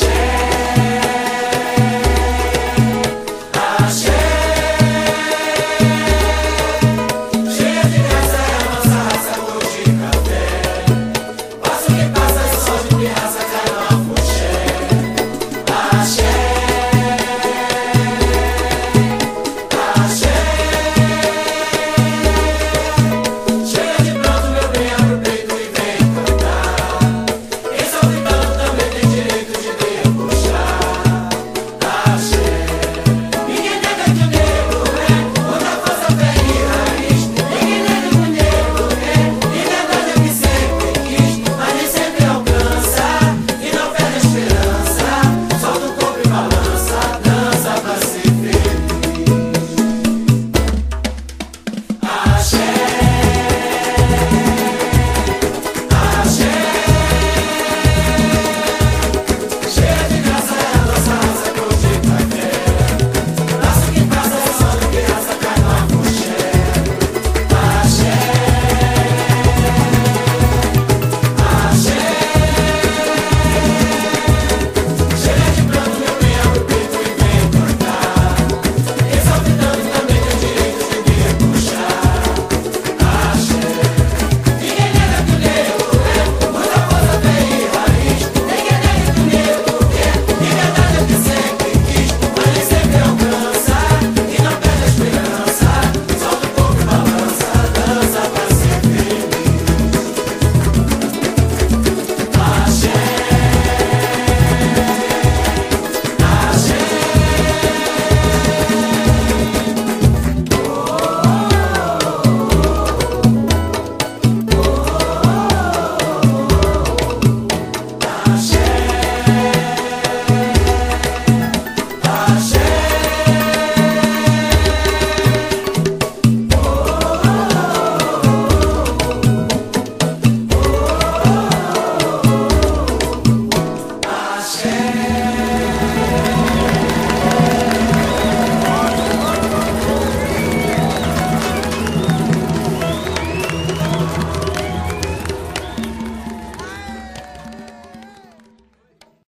Hashem.